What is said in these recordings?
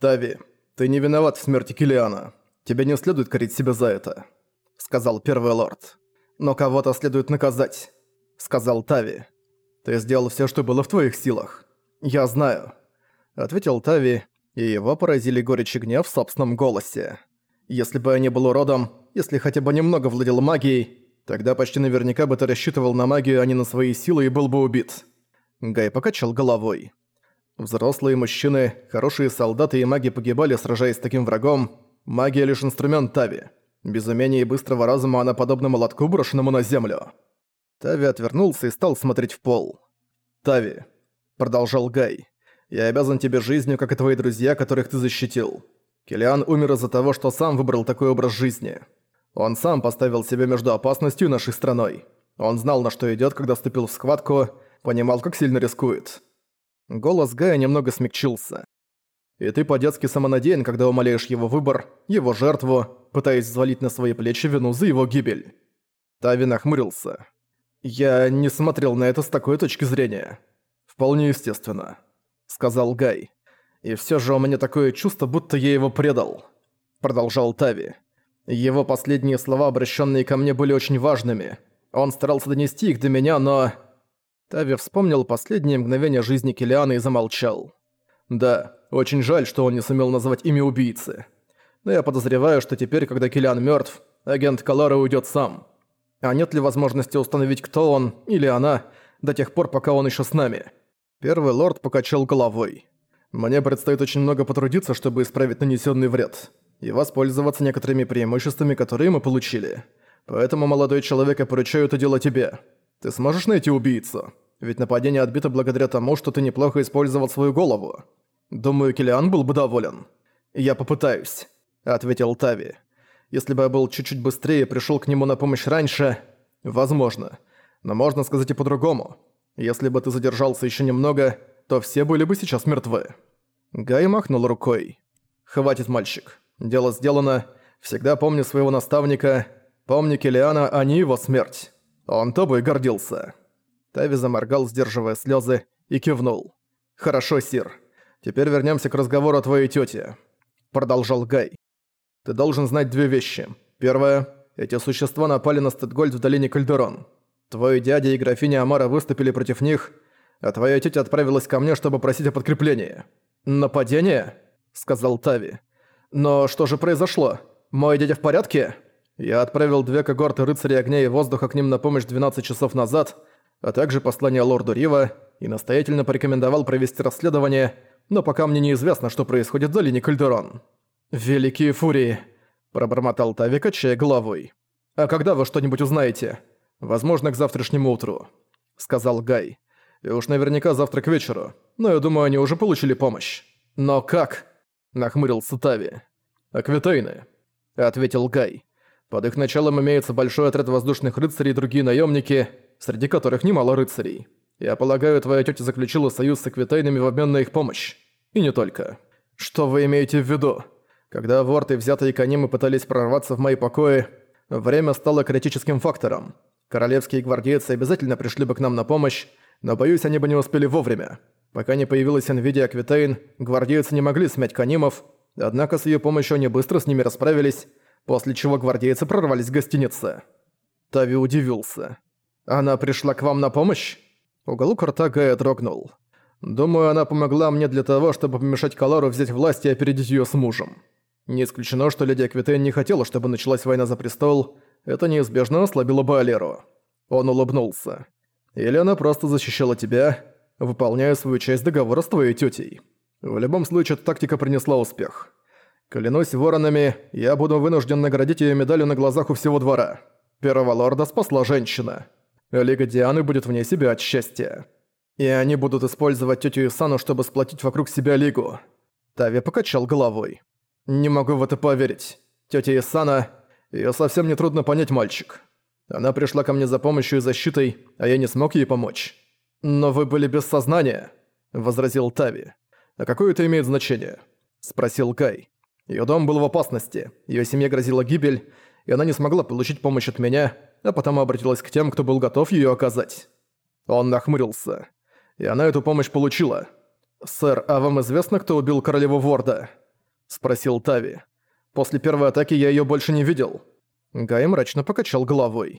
«Тави, ты не виноват в смерти Килиана. Тебе не следует корить себя за это», — сказал первый лорд. «Но кого-то следует наказать», — сказал Тави. «Ты сделал все, что было в твоих силах. Я знаю», — ответил Тави, и его поразили горечь и гнев в собственном голосе. «Если бы я не был уродом, если хотя бы немного владел магией, тогда почти наверняка бы ты рассчитывал на магию, а не на свои силы и был бы убит». Гай покачал головой. Взрослые мужчины, хорошие солдаты и маги погибали, сражаясь с таким врагом. Магия лишь инструмент Тави. Без умения и быстрого разума она подобна молотку, брошенному на землю. Тави отвернулся и стал смотреть в пол. «Тави», — продолжал Гай, — «я обязан тебе жизнью, как и твои друзья, которых ты защитил. Килиан умер из-за того, что сам выбрал такой образ жизни. Он сам поставил себя между опасностью и нашей страной. Он знал, на что идёт, когда вступил в схватку, понимал, как сильно рискует. Голос Гая немного смягчился. «И ты по-детски самонадеян, когда умоляешь его выбор, его жертву, пытаясь взвалить на свои плечи вину за его гибель». Тави нахмурился. «Я не смотрел на это с такой точки зрения. Вполне естественно», — сказал Гай. «И всё же у меня такое чувство, будто я его предал», — продолжал Тави. «Его последние слова, обращенные ко мне, были очень важными. Он старался донести их до меня, но...» Тави вспомнил последние мгновения жизни Килиана и замолчал. Да, очень жаль, что он не сумел назвать имя убийцы. Но я подозреваю, что теперь, когда Килиан мертв, агент Калара уйдет сам. А нет ли возможности установить, кто он или она, до тех пор, пока он еще с нами? Первый лорд покачал головой. Мне предстоит очень много потрудиться, чтобы исправить нанесенный вред и воспользоваться некоторыми преимуществами, которые мы получили. Поэтому, молодой человек, я поручаю это дело тебе. Ты сможешь найти убийцу? Ведь нападение отбито благодаря тому, что ты неплохо использовал свою голову. Думаю, Килиан был бы доволен. Я попытаюсь, ответил Тави. Если бы я был чуть-чуть быстрее и пришёл к нему на помощь раньше, возможно. Но можно сказать и по-другому. Если бы ты задержался ещё немного, то все были бы сейчас мертвы. Гай махнул рукой. «Хватит, мальчик. Дело сделано. Всегда помни своего наставника. Помни Килиана, а не его смерть». Он тобой гордился». Тави заморгал, сдерживая слезы, и кивнул. «Хорошо, Сир. Теперь вернемся к разговору о твоей тете. Продолжал Гай. «Ты должен знать две вещи. Первое. Эти существа напали на Стэдгольд в долине Кальдерон. Твой дядя и графиня Амара выступили против них, а твоя тетя отправилась ко мне, чтобы просить о подкреплении». «Нападение?» — сказал Тави. «Но что же произошло? Мой дядя в порядке?» Я отправил две когорты рыцарей огня и воздуха к ним на помощь 12 часов назад, а также послание лорду Рива, и настоятельно порекомендовал провести расследование, но пока мне неизвестно, что происходит в долине Кальдерон. «Великие фурии!» – пробормотал Тави, качая головой. «А когда вы что-нибудь узнаете?» «Возможно, к завтрашнему утру», – сказал Гай. «И уж наверняка завтра к вечеру, но я думаю, они уже получили помощь». «Но как?» – нахмурился Тави. «Аквитейны», – ответил Гай. Под их началом имеется большой отряд воздушных рыцарей и другие наемники, среди которых немало рыцарей. Я полагаю, твоя тетя заключила союз с Аквитейнами в обмен на их помощь. И не только. Что вы имеете в виду? Когда ворты, взятые конимы, пытались прорваться в мои покои, время стало критическим фактором. Королевские гвардейцы обязательно пришли бы к нам на помощь, но, боюсь, они бы не успели вовремя. Пока не появилась Nvidia Аквитейн, гвардейцы не могли смять канимов, однако с ее помощью они быстро с ними расправились, после чего гвардейцы прорвались в гостинице. Тави удивился. «Она пришла к вам на помощь?» Уголок рта Гая дрогнул. «Думаю, она помогла мне для того, чтобы помешать Калару взять власть и опередить её с мужем. Не исключено, что леди Аквитейн не хотела, чтобы началась война за престол. Это неизбежно ослабило бы Алеру». Он улыбнулся. «Или она просто защищала тебя, выполняя свою часть договора с твоей тётей. В любом случае, эта тактика принесла успех. Клянусь воронами, я буду вынужден наградить ее медалью на глазах у всего двора. Первого лорда спасла женщина. Лига Дианы будет вне себя от счастья. И они будут использовать тетю Исану, чтобы сплотить вокруг себя Лигу. Тави покачал головой. Не могу в это поверить. Тетя Исана... Её совсем не трудно понять, мальчик. Она пришла ко мне за помощью и защитой, а я не смог ей помочь. «Но вы были без сознания», — возразил Тави. «А какое это имеет значение?» — спросил Кай. Её дом был в опасности, её семье грозила гибель, и она не смогла получить помощь от меня, а потому обратилась к тем, кто был готов её оказать. Он нахмурился. И она эту помощь получила. «Сэр, а вам известно, кто убил королеву Ворда?» спросил Тави. «После первой атаки я её больше не видел». Гай мрачно покачал головой.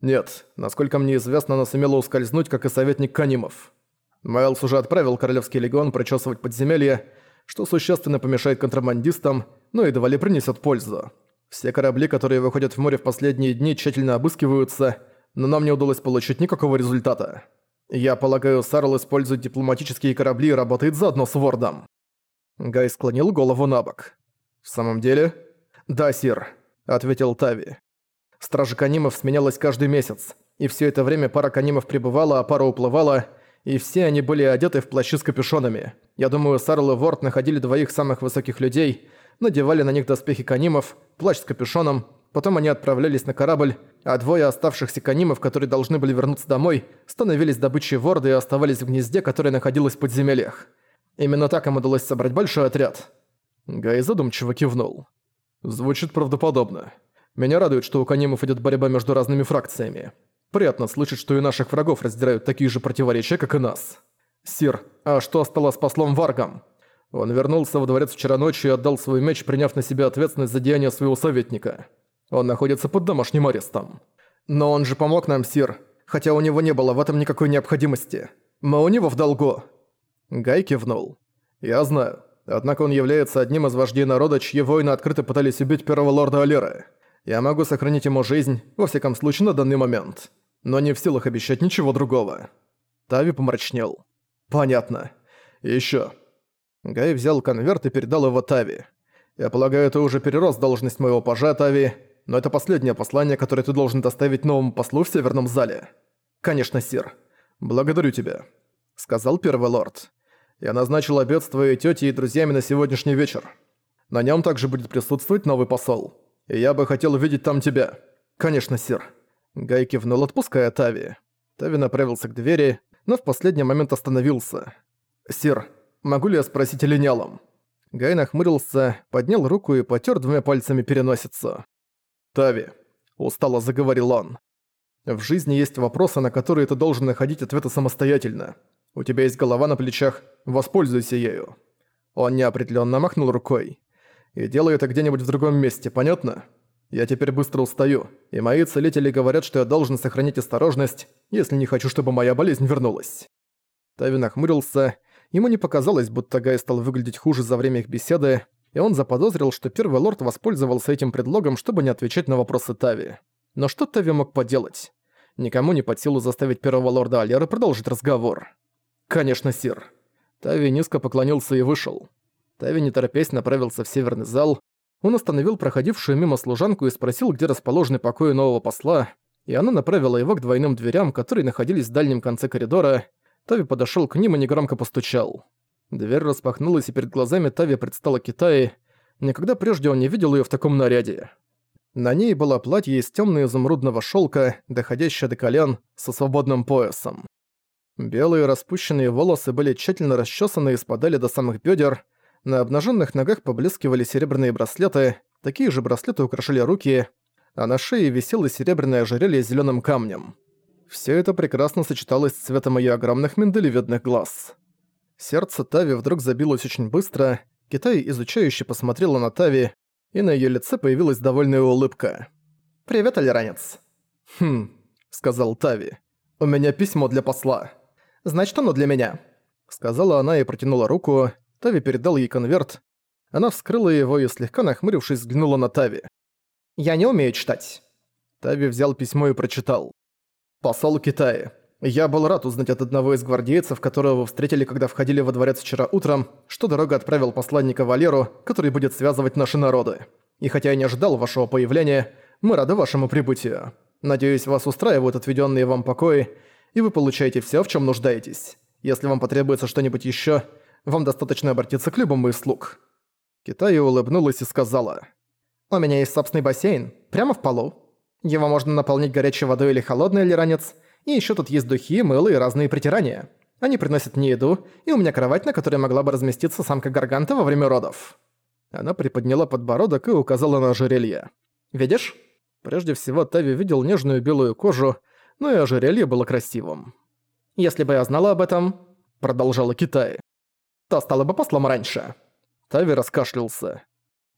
«Нет, насколько мне известно, она сумела ускользнуть, как и советник Канимов. Майлз уже отправил Королевский легион прочесывать подземелье, что существенно помешает контрабандистам, но едва ли принесет пользу. Все корабли, которые выходят в море в последние дни, тщательно обыскиваются, но нам не удалось получить никакого результата. Я полагаю, Сарл использует дипломатические корабли и работает заодно с Вордом». Гай склонил голову на бок. «В самом деле?» «Да, сир», — ответил Тави. Стража канимов сменялась каждый месяц, и все это время пара канимов пребывала, а пара уплывала, и все они были одеты в плащи с капюшонами. Я думаю, Сарл и Ворд находили двоих самых высоких людей, надевали на них доспехи канимов, плащ с капюшоном, потом они отправлялись на корабль, а двое оставшихся канимов, которые должны были вернуться домой, становились добычей Ворда и оставались в гнезде, которое находилось в подземельях. Именно так им удалось собрать большой отряд. Гай задумчиво кивнул. Звучит правдоподобно. Меня радует, что у Канимов идет борьба между разными фракциями. Приятно слышать, что и наших врагов раздирают такие же противоречия, как и нас. Сир, а что стало с послом Варгом? Он вернулся во дворец вчера ночью и отдал свой меч, приняв на себя ответственность за деяния своего советника. Он находится под домашним арестом. Но он же помог нам, Сир, хотя у него не было в этом никакой необходимости. Мы у него в долгу. Гай кивнул. Я знаю. Однако он является одним из вождей народа, чьи воины открыто пытались убить первого лорда Алеры. Я могу сохранить ему жизнь, во всяком случае на данный момент. Но не в силах обещать ничего другого. Тави помрачнел. Понятно. И ещё. Гай взял конверт и передал его Тави. Я полагаю, ты уже перерос должность моего пажа, Тави, но это последнее послание, которое ты должен доставить новому послу в Северном зале. Конечно, сир. Благодарю тебя, сказал первый лорд. Я назначил обед с твоей тётей и друзьями на сегодняшний вечер. На нём также будет присутствовать новый посол и я бы хотел увидеть там тебя». «Конечно, сир». Гай кивнул, отпуская Тави. Тави направился к двери, но в последний момент остановился. «Сир, могу ли я спросить о линялом?» Гай нахмурился, поднял руку и потер двумя пальцами переносицу. «Тави», — устало заговорил он. «В жизни есть вопросы, на которые ты должен находить ответы самостоятельно. У тебя есть голова на плечах, воспользуйся ею». Он неопределенно махнул рукой. И делаю это где-нибудь в другом месте, понятно? Я теперь быстро устаю, и мои целители говорят, что я должен сохранить осторожность, если не хочу, чтобы моя болезнь вернулась». Тави нахмурился, ему не показалось, будто Гай стал выглядеть хуже за время их беседы, и он заподозрил, что первый лорд воспользовался этим предлогом, чтобы не отвечать на вопросы Тави. Но что Тави мог поделать? Никому не под силу заставить первого лорда Алера продолжить разговор. «Конечно, сир». Тави низко поклонился и вышел. Тави не торопясь направился в северный зал. Он остановил проходившую мимо служанку и спросил, где расположены покои нового посла, и она направила его к двойным дверям, которые находились в дальнем конце коридора. Тави подошёл к ним и негромко постучал. Дверь распахнулась, и перед глазами Тави предстала Китаи. Никогда прежде он не видел её в таком наряде. На ней было платье из тёмно-изумрудного шёлка, доходящее до колен, со свободным поясом. Белые распущенные волосы были тщательно расчесаны и спадали до самых бедер, на обнаженных ногах поблескивали серебряные браслеты, такие же браслеты украшали руки, а на шее висело серебряное ожерелье с зелёным камнем. Все это прекрасно сочеталось с цветом её огромных миндалевидных глаз. Сердце Тави вдруг забилось очень быстро, Китай изучающе посмотрела на Тави, и на её лице появилась довольная улыбка. «Привет, Алиранец». «Хм», — сказал Тави. «У меня письмо для посла». «Значит, оно для меня», — сказала она и протянула руку. Тави передал ей конверт. Она вскрыла его и, слегка нахмурившись, взглянула на Тави. «Я не умею читать». Тави взял письмо и прочитал. «Посол Китая. Я был рад узнать от одного из гвардейцев, которого вы встретили, когда входили во дворец вчера утром, что дорога отправил посланника Валеру, который будет связывать наши народы. И хотя я не ожидал вашего появления, мы рады вашему прибытию. Надеюсь, вас устраивают отведенные вам покои, и вы получаете все, в чем нуждаетесь. Если вам потребуется что-нибудь еще, вам достаточно обратиться к любому из слуг». Китая улыбнулась и сказала. «У меня есть собственный бассейн, прямо в полу. Его можно наполнить горячей водой или холодной, или ранец. И еще тут есть духи, мыло и разные притирания. Они приносят мне еду, и у меня кровать, на которой могла бы разместиться самка Гарганта во время родов». Она приподняла подбородок и указала на ожерелье. «Видишь?» Прежде всего, Тави видел нежную белую кожу, но и ожерелье было красивым. «Если бы я знала об этом», — продолжала Китай, то стала бы послом раньше». Тави раскашлялся.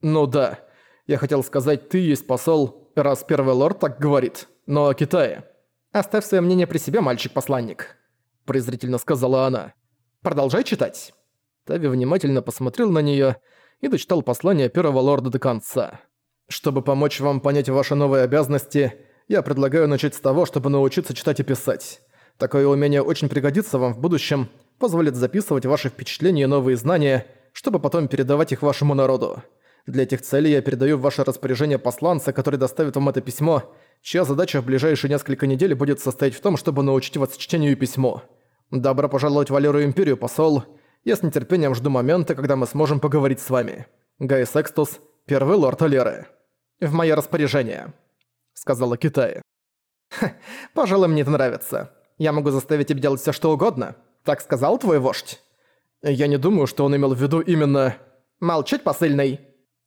«Ну да, я хотел сказать, ты есть посол, раз первый лорд так говорит, но о Китае». «Оставь свое мнение при себе, мальчик-посланник», — презрительно сказала она. «Продолжай читать». Тави внимательно посмотрел на неё и дочитал послание первого лорда до конца. «Чтобы помочь вам понять ваши новые обязанности, я предлагаю начать с того, чтобы научиться читать и писать. Такое умение очень пригодится вам в будущем, позволит записывать ваши впечатления и новые знания, чтобы потом передавать их вашему народу. Для этих целей я передаю в ваше распоряжение посланца, который доставит вам это письмо, чья задача в ближайшие несколько недель будет состоять в том, чтобы научить вас чтению и письму. Добро пожаловать в Валеру Империю, посол. Я с нетерпением жду момента, когда мы сможем поговорить с вами. Гай Секстус, первый лорд Алеры. В мое распоряжение», — сказала Китай. «Пожалуй, мне это нравится. Я могу заставить тебя делать все, что угодно. Так сказал твой вождь?» «Я не думаю, что он имел в виду именно...» «Молчать, посыльный!»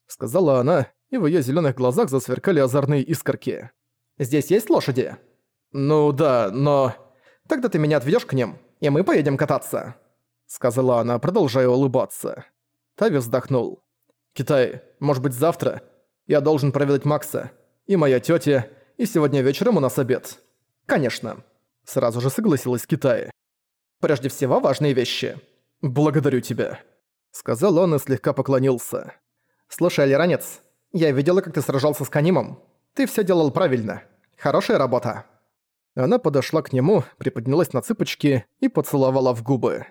Сказала она, и в её зелёных глазах засверкали озорные искорки. «Здесь есть лошади?» «Ну да, но...» «Тогда ты меня отведёшь к ним, и мы поедем кататься», — сказала она, продолжая улыбаться. Тави вздохнул. «Китай, может быть завтра? Я должен проведать Макса. И моя тётя, и сегодня вечером у нас обед». «Конечно», — сразу же согласилась Китай. «Прежде всего важные вещи». «Благодарю тебя», — сказал он и слегка поклонился. «Слушай, Алиранец, я видела, как ты сражался с Канимом. Ты всё делал правильно. Хорошая работа». Она подошла к нему, приподнялась на цыпочки и поцеловала в губы.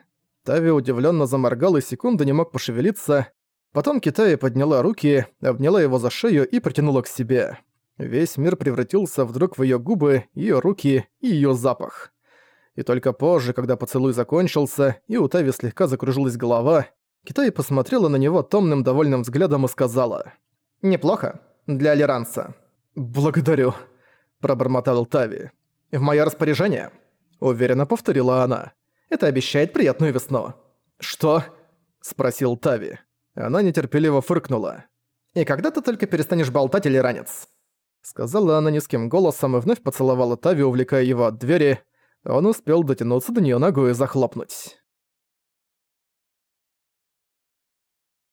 Тави удивлённо заморгал и секунду не мог пошевелиться. Потом Китая подняла руки, обняла его за шею и притянула к себе. Весь мир превратился вдруг в её губы, её руки и её запах. И только позже, когда поцелуй закончился, и у Тави слегка закружилась голова, Китай посмотрела на него томным довольным взглядом и сказала. «Неплохо. Для Алиранца». «Благодарю», – пробормотал Тави. «В моё распоряжение?» – уверенно повторила она. «Это обещает приятную весну». «Что?» – спросил Тави. Она нетерпеливо фыркнула. «И когда ты только перестанешь болтать, Алиранец?» Сказала она низким голосом и вновь поцеловала Тави, увлекая его от двери, он успел дотянуться до неё ногой и захлопнуть.